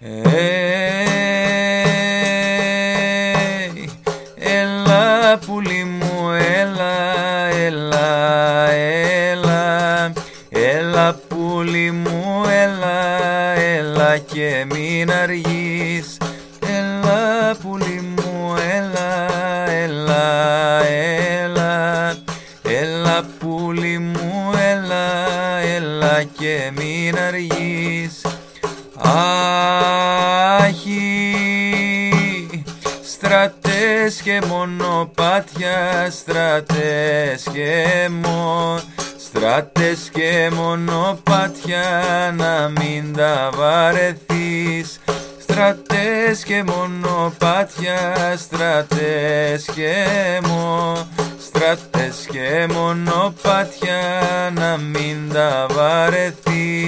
Έλα πουλί μου, έλα, έλα, έλα. Έλα πουλί μου, έλα, έλα και μην αργείς. Έλα πουλί μου, έλα, έλα, έλα. Έλα πουλί μου, έλα, έλα και μην αργείς. Άχι, στρατές και μονοπάτια, στρατές και μο, στρατές και μονοπάτια να μην τα βαρεθείς. Στρατές και μονοπάτια, στρατές και μο, στρατές και μονοπάτια να μην τα βαρεθείς